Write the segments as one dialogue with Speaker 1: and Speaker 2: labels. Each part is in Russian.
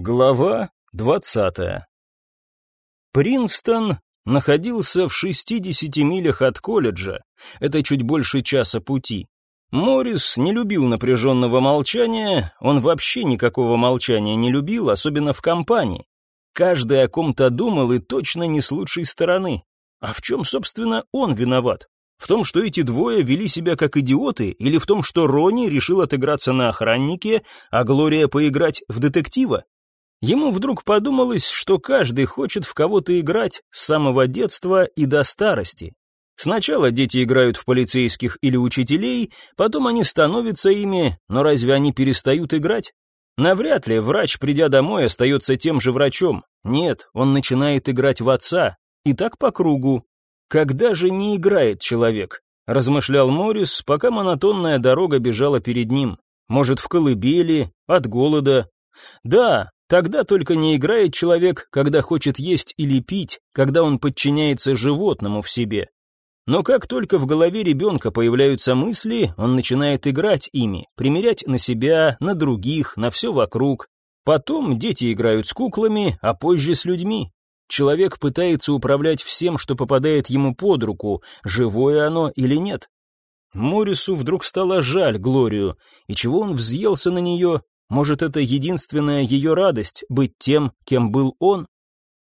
Speaker 1: Глава двадцатая. Принстон находился в 60 милях от колледжа, это чуть больше часа пути. Моррис не любил напряженного молчания, он вообще никакого молчания не любил, особенно в компании. Каждый о ком-то думал и точно не с лучшей стороны. А в чем, собственно, он виноват? В том, что эти двое вели себя как идиоты, или в том, что Ронни решил отыграться на охраннике, а Глория поиграть в детектива? Ему вдруг подумалось, что каждый хочет в кого-то играть с самого детства и до старости. Сначала дети играют в полицейских или учителей, потом они становятся ими, но разве они перестают играть? Навряд ли врач, придя домой, остается тем же врачом. Нет, он начинает играть в отца. И так по кругу. Когда же не играет человек? Размышлял Моррис, пока монотонная дорога бежала перед ним. Может, в колыбели, от голода. Да, Тогда только не играет человек, когда хочет есть или пить, когда он подчиняется животному в себе. Но как только в голове ребенка появляются мысли, он начинает играть ими, примерять на себя, на других, на все вокруг. Потом дети играют с куклами, а позже с людьми. Человек пытается управлять всем, что попадает ему под руку, живое оно или нет. Морису вдруг стало жаль Глорию, и чего он взъелся на нее, может, это единственная ее радость — быть тем, кем был он?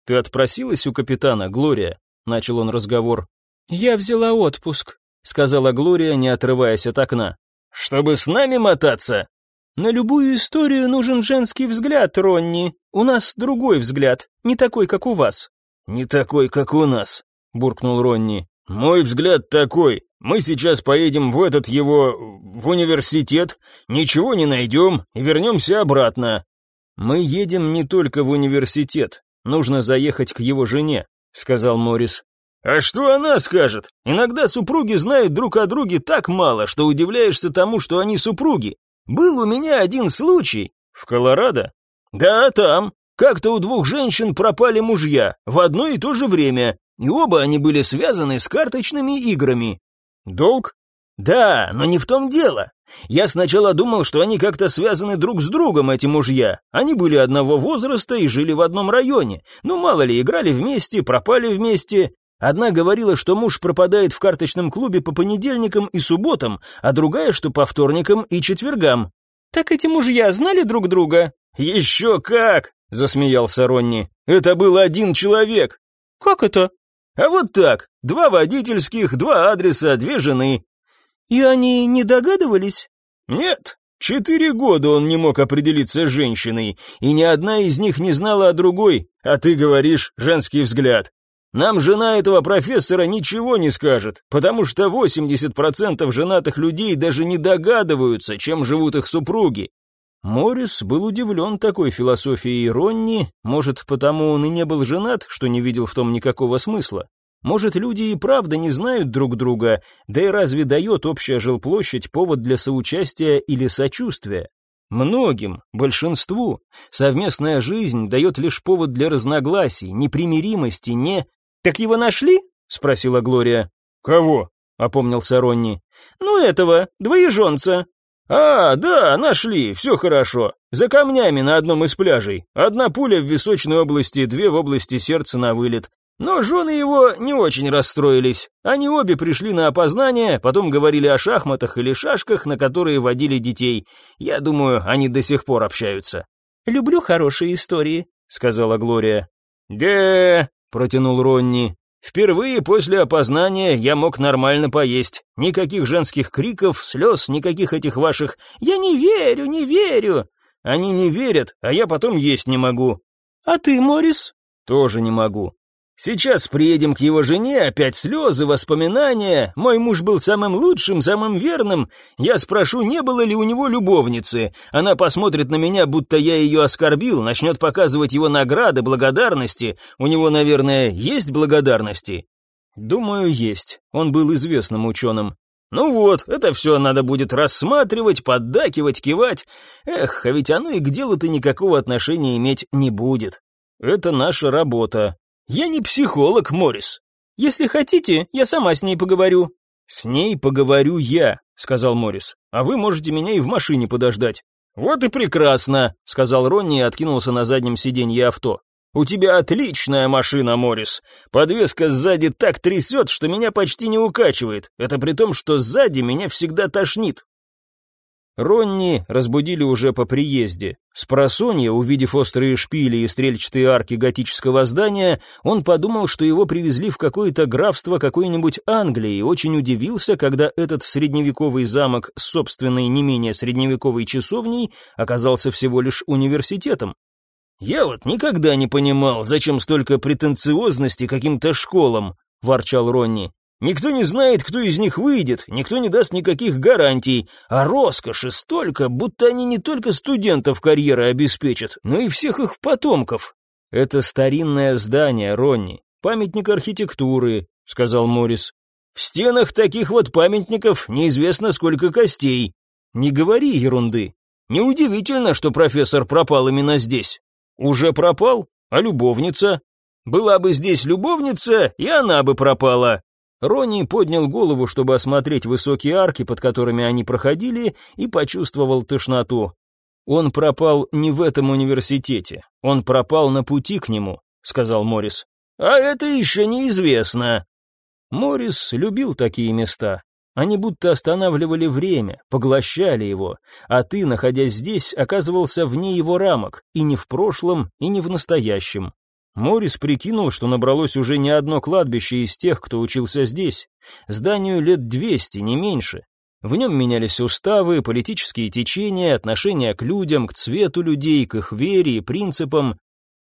Speaker 1: «Ты отпросилась у капитана, Глория?» — начал он разговор.
Speaker 2: «Я взяла отпуск», — сказала Глория, не отрываясь от окна.
Speaker 1: «Чтобы с нами мотаться?»
Speaker 2: «На любую историю нужен женский взгляд, Ронни. У нас другой взгляд, не такой, как у вас».
Speaker 1: «Не такой, как у нас», — буркнул Ронни. «Мой взгляд такой. Мы сейчас поедем в этот его... в университет, ничего не найдем и вернемся обратно». «Мы едем не только в университет. Нужно заехать к его жене», — сказал Моррис.
Speaker 3: «А что она скажет? Иногда супруги знают друг о друге так мало, что удивляешься тому, что они супруги. Был у меня один случай.
Speaker 1: В Колорадо?
Speaker 3: Да, там. Как-то у двух женщин пропали мужья в одно и то же время, и оба они были связаны с карточными играми.
Speaker 1: Долг?
Speaker 3: Да, но не в том дело. Я сначала думал, что они как-то связаны друг с другом, эти мужья. Они были одного возраста и жили в одном районе. Ну, мало ли, играли вместе, пропали вместе. Одна говорила, что муж пропадает в карточном клубе по понедельникам и субботам, а другая, что по вторникам и четвергам.
Speaker 2: «Так эти мужья знали друг друга?»
Speaker 3: «Еще как!» — засмеялся Ронни. «Это был один человек».
Speaker 2: «Как это?»
Speaker 3: А вот так, два водительских, два адреса, две жены.
Speaker 2: И они не догадывались?
Speaker 3: Нет, четыре года он не мог определиться с женщиной, и ни одна из них не знала о другой, а ты говоришь «женский взгляд». Нам жена этого профессора ничего не скажет, потому что 80% женатых людей даже не догадываются, чем живут их супруги.
Speaker 1: Моррис был удивлен такой философией Ронни, может, потому он и не был женат, что не видел в том никакого смысла. Может, люди и правда не знают друг друга, да и разве дает общая жилплощадь повод для соучастия или сочувствия? Многим, большинству, совместная жизнь дает лишь повод для разногласий, непримиримости, не...
Speaker 2: «Так его нашли?» — спросила Глория.
Speaker 3: «Кого?»
Speaker 1: — опомнился Ронни.
Speaker 2: «Ну этого, двоеженца».
Speaker 3: «А, да, нашли, все хорошо. За камнями на одном из пляжей. Одна пуля в височной области, две в области сердца на вылет. Но жены его не очень расстроились. Они обе пришли на опознание, потом говорили о шахматах или шашках, на которые водили детей. Я думаю, они до сих пор общаются».
Speaker 2: «Люблю хорошие истории», — сказала Глория.
Speaker 3: «Да», — протянул Ронни, Впервые после опознания я мог нормально поесть. Никаких женских криков, слез, никаких этих ваших «я не верю, не верю». Они не верят, а я потом есть не могу.
Speaker 2: А ты, Морис?
Speaker 3: Тоже не могу. Сейчас приедем к его жене, опять слезы, воспоминания. Мой муж был самым лучшим, самым верным. Я спрошу, не было ли у него любовницы. Она посмотрит на меня, будто я ее оскорбил, начнет показывать его награды, благодарности. У него, наверное, есть благодарности?
Speaker 1: Думаю, есть. Он был известным ученым.
Speaker 3: Ну вот, это все надо будет рассматривать, поддакивать, кивать. Эх, а ведь оно и к делу-то никакого отношения иметь не будет.
Speaker 1: Это наша работа,
Speaker 3: я не психолог, Морис.
Speaker 2: Если хотите, я сама с ней поговорю.
Speaker 1: С ней поговорю я, сказал Морис. А вы можете меня и в машине подождать.
Speaker 3: «Вот и прекрасно», — сказал Ронни и откинулся на заднем сиденье авто. «У тебя отличная машина, Моррис. Подвеска сзади так трясет, что меня почти не укачивает. Это при том, что сзади меня всегда тошнит.
Speaker 1: Ронни разбудили уже по приезде. С увидев острые шпили и стрельчатые арки готического здания, он подумал, что его привезли в какое-то графство какой-нибудь Англии, и очень удивился, когда этот средневековый замок с собственной не менее средневековой часовней оказался всего лишь университетом.
Speaker 3: «Я вот никогда не понимал, зачем столько претенциозности каким-то школам», — ворчал Ронни. Никто не знает, кто из них выйдет, никто не даст никаких гарантий, а роскоши столько, будто они не только студентов карьеры обеспечат, но и всех их потомков.
Speaker 1: Это старинное здание, Ронни, памятник архитектуры, сказал Моррис.
Speaker 3: В стенах таких вот памятников неизвестно сколько костей. Не говори ерунды. Неудивительно, что профессор пропал именно здесь. Уже пропал? А любовница? Была бы здесь любовница, и она бы пропала.
Speaker 1: Ронни поднял голову, чтобы осмотреть высокие арки, под которыми они проходили, и почувствовал тошноту. Он пропал не в этом университете, он пропал на пути к нему, сказал Моррис.
Speaker 3: А это еще неизвестно.
Speaker 1: Моррис любил такие места. Они будто останавливали время, поглощали его, а ты, находясь здесь, оказывался вне его рамок, и не в прошлом, и не в настоящем. Морис прикинул, что набралось уже не одно кладбище из тех, кто учился здесь. Зданию лет двести, не меньше. В нем менялись уставы, политические течения, отношения к людям, к цвету людей, к их вере и принципам.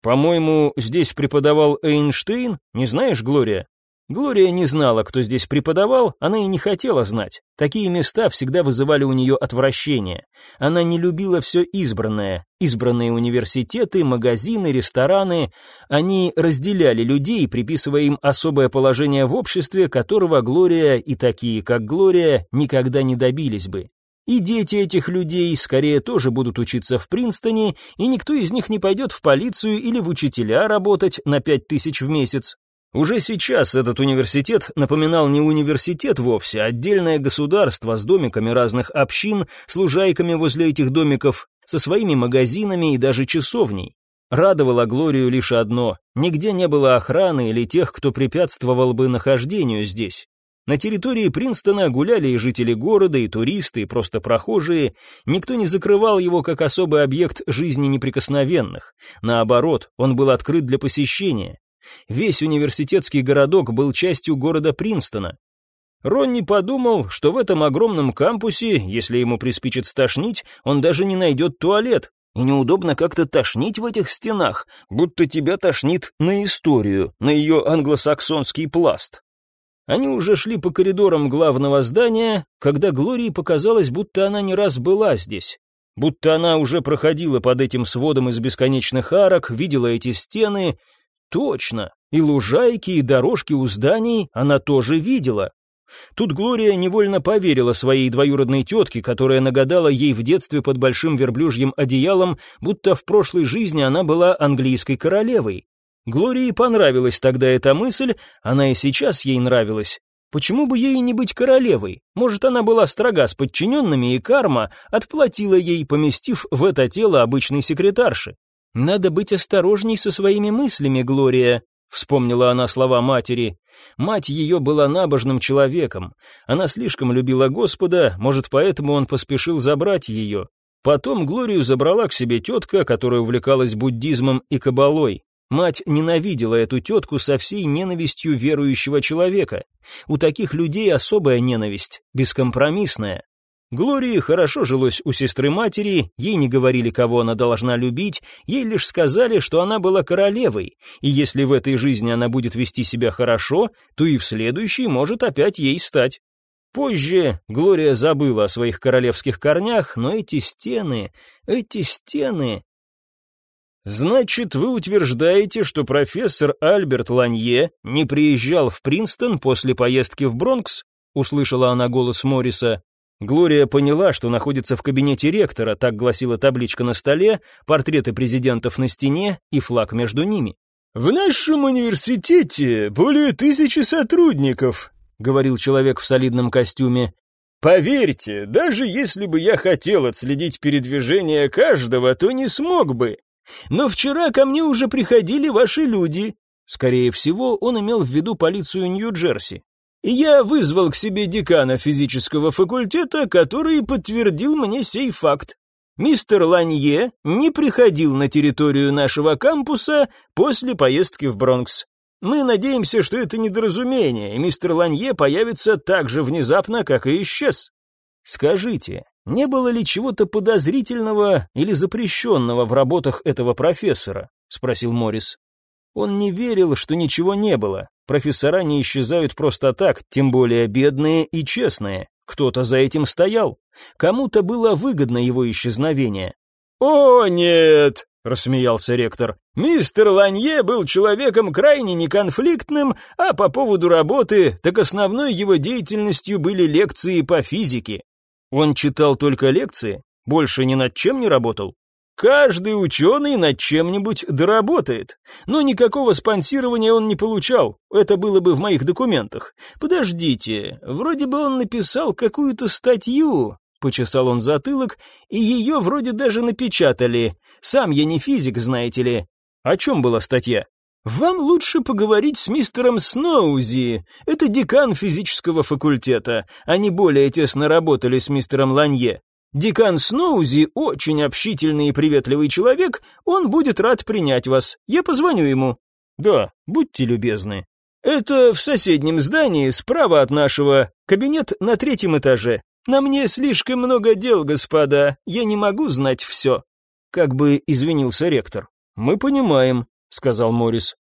Speaker 1: По-моему, здесь преподавал Эйнштейн, не знаешь, Глория? Глория не знала, кто здесь преподавал, она и не хотела знать. Такие места всегда вызывали у нее отвращение. Она не любила все избранное. Избранные университеты, магазины, рестораны. Они разделяли людей, приписывая им особое положение в обществе, которого Глория и такие, как Глория, никогда не добились бы. И дети этих людей скорее тоже будут учиться в Принстоне, и никто из них не пойдет в полицию или в учителя работать на пять тысяч в месяц. Уже сейчас этот университет напоминал не университет вовсе, а отдельное государство с домиками разных общин, с лужайками возле этих домиков, со своими магазинами и даже часовней. Радовало Глорию лишь одно – нигде не было охраны или тех, кто препятствовал бы нахождению здесь. На территории Принстона гуляли и жители города, и туристы, и просто прохожие. Никто не закрывал его как особый объект жизни неприкосновенных. Наоборот, он был открыт для посещения. Весь университетский городок был частью города Принстона. Ронни подумал, что в этом огромном кампусе, если ему приспичит стошнить, он даже не найдет туалет. И неудобно как-то тошнить в этих стенах, будто тебя тошнит на историю, на ее англосаксонский пласт. Они уже шли по коридорам главного здания, когда Глории показалось, будто она не раз была здесь. Будто она уже проходила под этим сводом из бесконечных арок, видела эти стены, Точно, и лужайки, и дорожки у зданий она тоже видела. Тут Глория невольно поверила своей двоюродной тетке, которая нагадала ей в детстве под большим верблюжьим одеялом, будто в прошлой жизни она была английской королевой. Глории понравилась тогда эта мысль, она и сейчас ей нравилась. Почему бы ей не быть королевой? Может, она была строга с подчиненными, и карма отплатила ей, поместив в это тело обычной секретарши. «Надо быть осторожней со своими мыслями, Глория», — вспомнила она слова матери. Мать ее была набожным человеком. Она слишком любила Господа, может, поэтому он поспешил забрать ее. Потом Глорию забрала к себе тетка, которая увлекалась буддизмом и кабалой. Мать ненавидела эту тетку со всей ненавистью верующего человека. У таких людей особая ненависть, бескомпромиссная. Глории хорошо жилось у сестры-матери, ей не говорили, кого она должна любить, ей лишь сказали, что она была королевой, и если в этой жизни она будет вести себя хорошо, то и в следующей может опять ей стать. Позже Глория забыла о своих королевских корнях, но эти стены, эти стены... «Значит, вы утверждаете, что профессор Альберт Ланье не приезжал в Принстон после поездки в Бронкс?» услышала она голос Морриса. Глория поняла, что находится в кабинете ректора, так гласила табличка на столе, портреты президентов на стене и флаг между ними.
Speaker 3: «В нашем университете более тысячи сотрудников», — говорил человек в солидном костюме. Поверьте, даже если бы я хотел отследить передвижение каждого, то не смог бы. Но вчера ко мне уже приходили ваши люди. Скорее всего, он имел в виду полицию Нью-Джерси. Я вызвал к себе декана физического факультета, который подтвердил мне сей факт. Мистер Ланье не приходил на территорию нашего кампуса после поездки в Бронкс. Мы надеемся, что это недоразумение, и мистер Ланье появится так же внезапно, как и исчез. Скажите, не было ли чего-то подозрительного или запрещенного в работах этого профессора? спросил Моррис. Он не верил, что ничего не было. Профессора не исчезают просто так, тем более бедные и честные. Кто-то за этим стоял. Кому-то было выгодно его исчезновение. «О, нет!» — рассмеялся ректор. «Мистер Ланье был человеком крайне неконфликтным, а по поводу работы, так основной его деятельностью были лекции по физике. Он читал только лекции, больше ни над чем не работал. Каждый ученый над чем-нибудь доработает. Но никакого спонсирования он не получал. Это было бы в моих документах. Подождите, вроде бы он написал какую-то статью. Почесал он затылок, и ее вроде даже напечатали. Сам я не физик, знаете ли. О чем была статья? Вам лучше поговорить с мистером Сноузи. Это декан физического факультета. Они более тесно работали с мистером Ланье. Декан Сноузи очень общительный и приветливый человек, он будет рад принять вас. Я позвоню ему. Да, будьте любезны. Это в соседнем здании, справа от нашего, кабинет на третьем этаже. На мне слишком много дел, господа, я не могу знать все. Как бы извинился ректор. Мы понимаем, сказал Морис.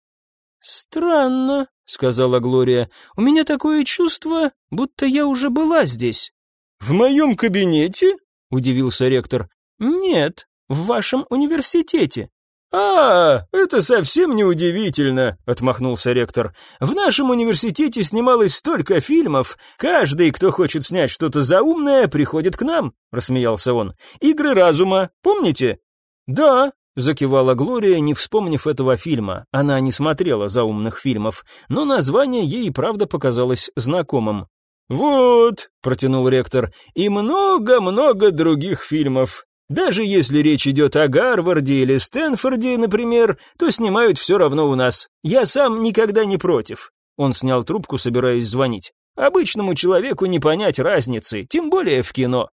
Speaker 3: Странно, сказала Глория. У меня такое чувство, будто я уже была здесь. В моем кабинете? — удивился ректор. «Нет, в вашем университете». «А, это совсем не удивительно», — отмахнулся ректор. «В нашем университете снималось столько фильмов. Каждый, кто хочет снять что-то заумное, приходит к нам», — рассмеялся он. «Игры разума, помните?» «Да», — закивала Глория, не вспомнив этого фильма. Она не смотрела заумных фильмов, но название ей правда показалось знакомым. «Вот», — протянул ректор, — «и много-много других фильмов. Даже если речь идет о Гарварде или Стэнфорде, например, то снимают все равно у нас. Я сам никогда не против». Он снял трубку, собираясь звонить. «Обычному человеку не понять разницы, тем более в кино».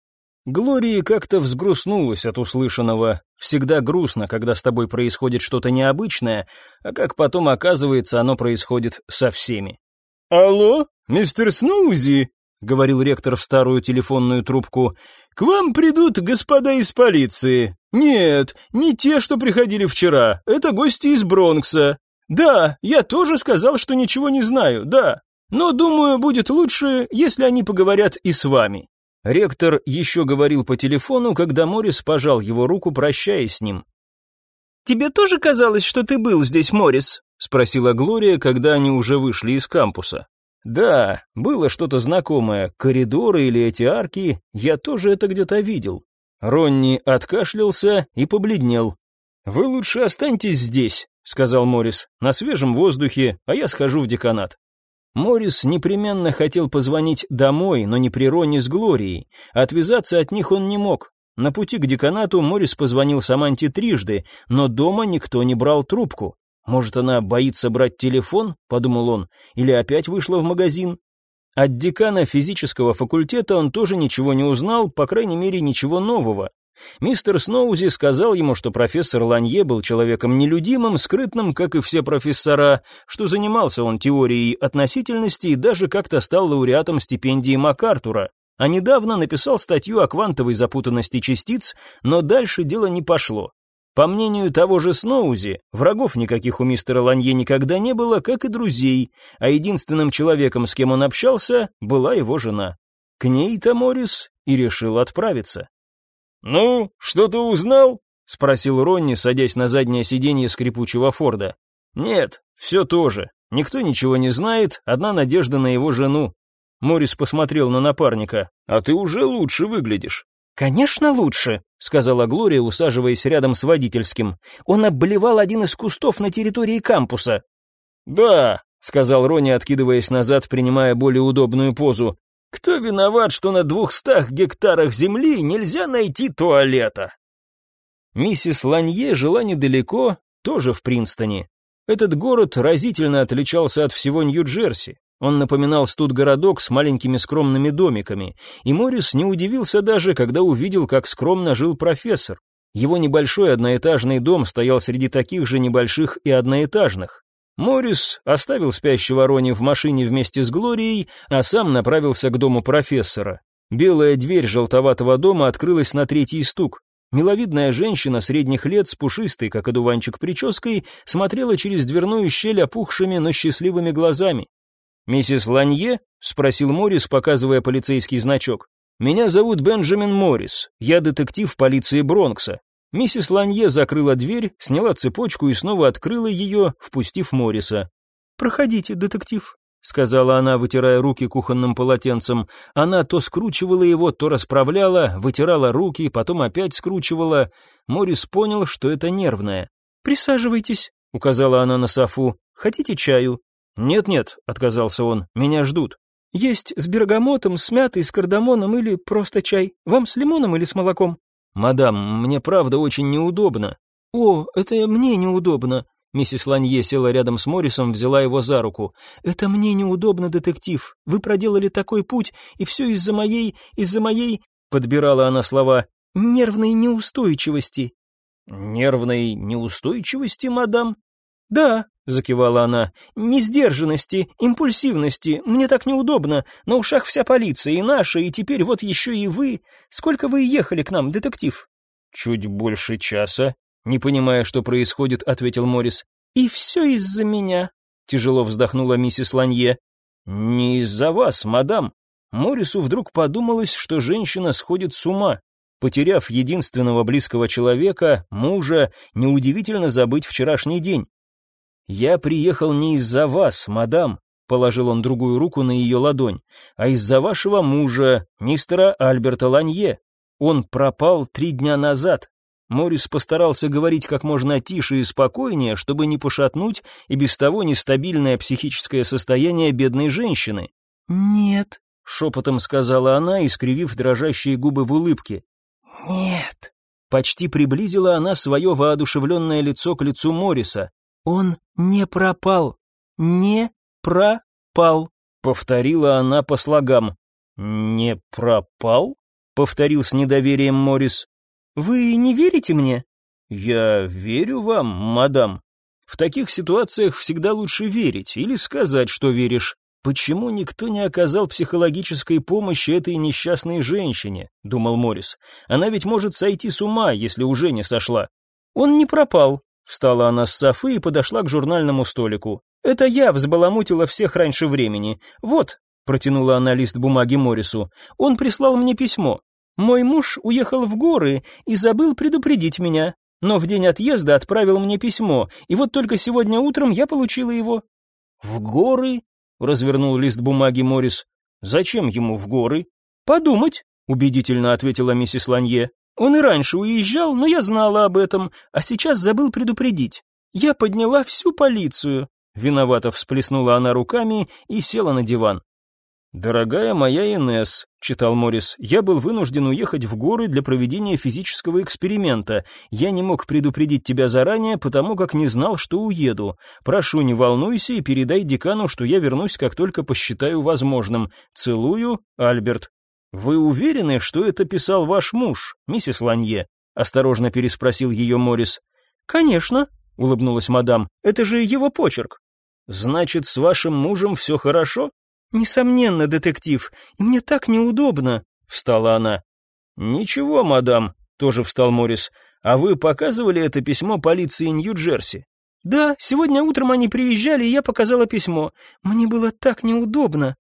Speaker 3: Глории как-то взгрустнулась от услышанного. Всегда грустно, когда с тобой происходит что-то необычное, а как потом оказывается, оно происходит со всеми. «Алло, мистер Сноузи?» — говорил ректор в старую телефонную трубку. «К вам придут господа из полиции. Нет, не те, что приходили вчера. Это гости из Бронкса. Да, я тоже сказал, что ничего не знаю, да. Но, думаю, будет лучше, если они поговорят и с вами». Ректор еще говорил по телефону, когда Морис пожал его руку, прощаясь с ним. «Тебе тоже казалось, что ты был здесь, Морис?» спросила Глория, когда они уже вышли из кампуса. Да, было что-то знакомое, коридоры или эти арки, я тоже это где-то видел. Ронни откашлялся и побледнел. Вы лучше останьтесь здесь, сказал Морис, на свежем воздухе, а я схожу в деканат. Морис непременно хотел позвонить домой, но не при Ронни с Глорией. Отвязаться от них он не мог. На пути к деканату Морис позвонил Саманте трижды, но дома никто не брал трубку. Может, она боится брать телефон, подумал он, или опять вышла в магазин? От декана физического факультета он тоже ничего не узнал, по крайней мере, ничего нового. Мистер Сноузи сказал ему, что профессор Ланье был человеком нелюдимым, скрытным, как и все профессора, что занимался он теорией относительности и даже как-то стал лауреатом стипендии МакАртура. А недавно написал статью о квантовой запутанности частиц, но дальше дело не пошло. По мнению того же Сноузи, врагов никаких у мистера Ланье никогда не было, как и друзей, а единственным человеком, с кем он общался, была его жена. К ней-то Моррис и решил отправиться. «Ну, что ты узнал?» — спросил Ронни, садясь на заднее сиденье скрипучего Форда. «Нет, все то же. Никто ничего не знает, одна надежда на его жену». Моррис посмотрел на напарника. «А ты уже лучше выглядишь».
Speaker 2: «Конечно лучше», — сказала Глория, усаживаясь рядом с водительским. «Он обблевал один из кустов на территории кампуса».
Speaker 3: «Да», — сказал Рони, откидываясь назад, принимая более удобную позу. Кто виноват, что на двухстах гектарах земли нельзя найти туалета?
Speaker 1: Миссис Ланье жила недалеко, тоже в Принстоне. Этот город разительно отличался от всего Нью-Джерси. Он напоминал студгородок с маленькими скромными домиками, и Моррис не удивился даже, когда увидел, как скромно жил профессор. Его небольшой одноэтажный дом стоял среди таких же небольших и одноэтажных. Моррис оставил спящего Рони в машине вместе с Глорией, а сам направился к дому профессора. Белая дверь желтоватого дома открылась на третий стук. Миловидная женщина средних лет с пушистой, как одуванчик, прической смотрела через дверную щель опухшими, но счастливыми глазами. «Миссис Ланье?» — спросил Моррис, показывая полицейский значок. «Меня зовут Бенджамин Моррис. Я детектив полиции Бронкса». Миссис Ланье закрыла дверь, сняла цепочку и снова открыла ее, впустив Морриса.
Speaker 2: «Проходите, детектив», —
Speaker 1: сказала она, вытирая руки кухонным полотенцем. Она то скручивала его, то расправляла, вытирала руки, потом опять скручивала. Моррис понял, что это нервное.
Speaker 2: «Присаживайтесь», —
Speaker 1: указала она на софу.
Speaker 2: «Хотите чаю?»
Speaker 1: «Нет-нет», — отказался он, — «меня ждут».
Speaker 2: «Есть с бергамотом, с мятой, с кардамоном или просто чай. Вам с лимоном или с молоком?»
Speaker 1: «Мадам, мне правда очень неудобно».
Speaker 2: «О, это мне неудобно».
Speaker 1: Миссис Ланье села рядом с Моррисом, взяла его за руку.
Speaker 2: «Это мне неудобно, детектив. Вы проделали такой путь, и все из-за моей... из-за моей...»
Speaker 1: Подбирала она слова.
Speaker 2: «Нервной неустойчивости».
Speaker 1: «Нервной неустойчивости, мадам?»
Speaker 2: «Да», — закивала она, — «несдержанности, импульсивности, мне так неудобно, на ушах вся полиция и наша, и теперь вот еще и вы. Сколько вы ехали к нам, детектив?»
Speaker 1: «Чуть больше часа», — не понимая, что происходит, ответил Моррис.
Speaker 2: «И все из-за меня», — тяжело вздохнула миссис Ланье.
Speaker 1: «Не из-за вас, мадам». Моррису вдруг подумалось, что женщина сходит с ума. Потеряв единственного близкого человека, мужа, неудивительно забыть вчерашний день. «Я приехал не из-за вас, мадам», — положил он другую руку на ее ладонь, «а из-за вашего мужа, мистера Альберта Ланье. Он пропал три дня назад». Морис постарался говорить как можно тише и спокойнее, чтобы не пошатнуть и без того нестабильное психическое состояние бедной женщины.
Speaker 2: «Нет», —
Speaker 1: шепотом сказала она, искривив дрожащие губы в улыбке.
Speaker 2: «Нет».
Speaker 1: Почти приблизила она свое воодушевленное лицо к лицу Мориса.
Speaker 2: «Он не пропал, не пропал», —
Speaker 1: повторила она по слогам. «Не пропал?» — повторил с недоверием Моррис.
Speaker 2: «Вы не верите мне?»
Speaker 1: «Я верю вам, мадам. В таких ситуациях всегда лучше верить или сказать, что веришь. Почему никто не оказал психологической помощи этой несчастной женщине?» — думал Моррис. «Она ведь может сойти с ума, если уже не сошла».
Speaker 2: «Он не пропал»,
Speaker 1: Встала она с софы и подошла к журнальному столику.
Speaker 2: «Это я взбаламутила всех раньше времени. Вот», — протянула она лист бумаги Морису, — «он прислал мне письмо. Мой муж уехал в горы и забыл предупредить меня, но в день отъезда отправил мне письмо, и вот только сегодня утром я получила его».
Speaker 1: «В горы?» — развернул лист бумаги Морис. «Зачем ему в горы?»
Speaker 2: «Подумать», —
Speaker 1: убедительно ответила миссис Ланье.
Speaker 2: Он и раньше уезжал, но я знала об этом, а сейчас забыл предупредить. Я подняла всю полицию.
Speaker 1: Виновато всплеснула она руками и села на диван. «Дорогая моя Инесс», — читал Моррис, — «я был вынужден уехать в горы для проведения физического эксперимента. Я не мог предупредить тебя заранее, потому как не знал, что уеду. Прошу, не волнуйся и передай декану, что я вернусь, как только посчитаю возможным. Целую, Альберт». «Вы уверены, что это писал ваш муж, миссис Ланье?» — осторожно переспросил ее Моррис.
Speaker 2: «Конечно», — улыбнулась мадам, — «это же его почерк».
Speaker 1: «Значит, с вашим мужем все хорошо?»
Speaker 2: «Несомненно, детектив, и мне так неудобно», — встала она.
Speaker 1: «Ничего, мадам», — тоже встал Моррис, — «а вы показывали это письмо полиции Нью-Джерси?»
Speaker 2: «Да, сегодня утром они приезжали, и я показала письмо. Мне было так неудобно».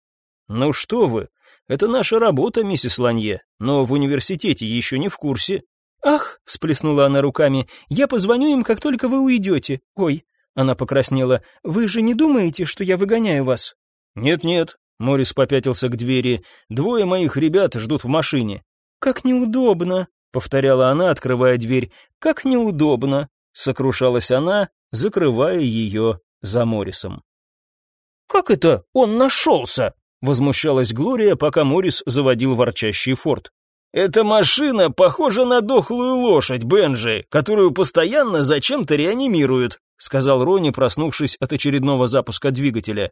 Speaker 1: «Ну что вы, это наша работа, миссис Ланье, но в университете еще не в курсе».
Speaker 2: «Ах!» — всплеснула она руками. «Я позвоню им, как только вы уйдете. Ой!» — она покраснела. «Вы же не думаете, что я выгоняю вас?»
Speaker 1: «Нет-нет», — Морис попятился к двери. «Двое моих ребят ждут в машине».
Speaker 2: «Как неудобно!» — повторяла она, открывая дверь. «Как неудобно!» — сокрушалась она, закрывая ее за Морисом.
Speaker 3: «Как это он нашелся?»
Speaker 1: Возмущалась Глория, пока Морис заводил ворчащий форт.
Speaker 3: «Эта машина похожа на дохлую лошадь, Бенджи, которую постоянно зачем-то реанимируют», сказал Рони, проснувшись от очередного запуска двигателя.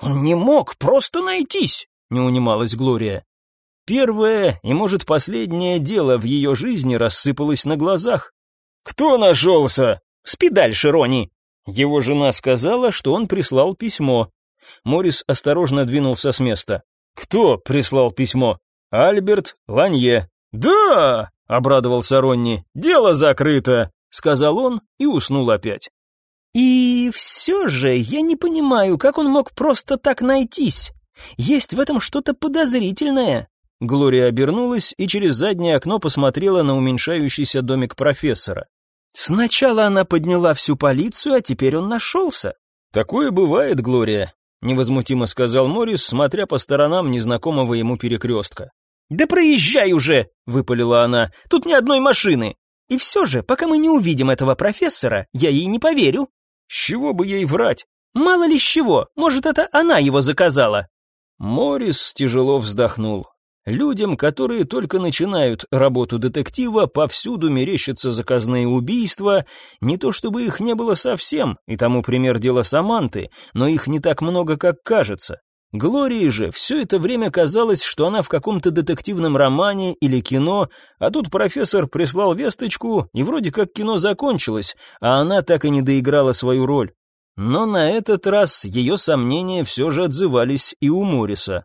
Speaker 2: «Он не мог просто найтись», не унималась Глория.
Speaker 1: Первое и, может, последнее дело в ее жизни рассыпалось на глазах.
Speaker 3: «Кто нашелся?»
Speaker 2: «Спи дальше, Рони!»
Speaker 1: Его жена сказала, что он прислал письмо. Морис осторожно двинулся с места.
Speaker 3: «Кто прислал письмо?»
Speaker 1: Альберт Ланье.
Speaker 3: «Да!» — обрадовался Ронни. «Дело закрыто!» — сказал он и уснул опять.
Speaker 2: «И все же я не понимаю, как он мог просто так найтись. Есть в этом что-то подозрительное».
Speaker 1: Глория обернулась и через заднее окно посмотрела на уменьшающийся домик профессора.
Speaker 2: «Сначала она подняла всю полицию, а теперь он нашелся».
Speaker 1: «Такое бывает, Глория», — невозмутимо сказал Моррис, смотря по сторонам незнакомого ему перекрестка.
Speaker 2: «Да проезжай уже!» — выпалила она. «Тут ни одной машины. И все же, пока мы не увидим этого профессора, я ей не поверю».
Speaker 1: «С чего бы ей врать?»
Speaker 2: «Мало ли с чего. Может, это она его заказала».
Speaker 1: Морис тяжело вздохнул. Людям, которые только начинают работу детектива, повсюду мерещатся заказные убийства, не то чтобы их не было совсем, и тому пример дела Саманты, но их не так много, как кажется. Глории же все это время казалось, что она в каком-то детективном романе или кино, а тут профессор прислал весточку, и вроде как кино закончилось, а она так и не доиграла свою роль. Но на этот раз ее сомнения все же отзывались и у Морриса.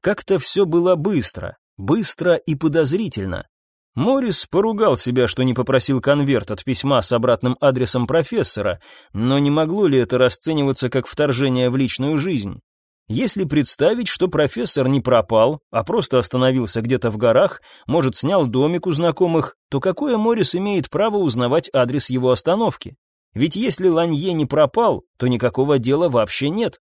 Speaker 1: Как-то все было быстро, быстро и подозрительно. Моррис поругал себя, что не попросил конверт от письма с обратным адресом профессора, но не могло ли это расцениваться как вторжение в личную жизнь? Если представить, что профессор не пропал, а просто остановился где-то в горах, может, снял домик у знакомых, то какое Моррис имеет право узнавать адрес его остановки? Ведь если Ланье не пропал, то никакого дела вообще нет.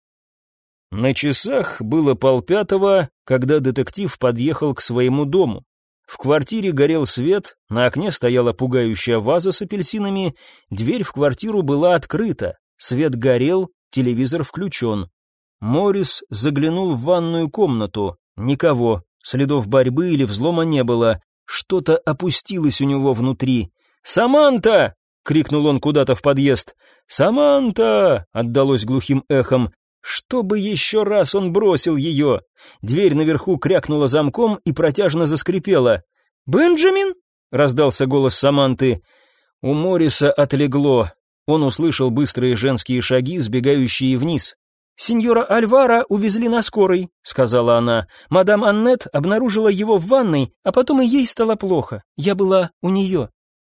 Speaker 1: На часах было полпятого, когда детектив подъехал к своему дому. В квартире горел свет, на окне стояла пугающая ваза с апельсинами, дверь в квартиру была открыта, свет горел, телевизор включен. Морис заглянул в ванную комнату. Никого, следов борьбы или взлома не было. Что-то опустилось у него внутри. «Саманта!» — крикнул он куда-то в подъезд. «Саманта!» — отдалось глухим эхом. Чтобы еще раз он бросил ее. Дверь наверху крякнула замком и протяжно заскрипела. «Бенджамин?» — раздался голос Саманты. У Мориса отлегло. Он услышал быстрые женские шаги, сбегающие вниз. «Сеньора Альвара увезли на скорой», — сказала она. «Мадам Аннет обнаружила его в ванной, а потом и ей стало плохо. Я была у нее».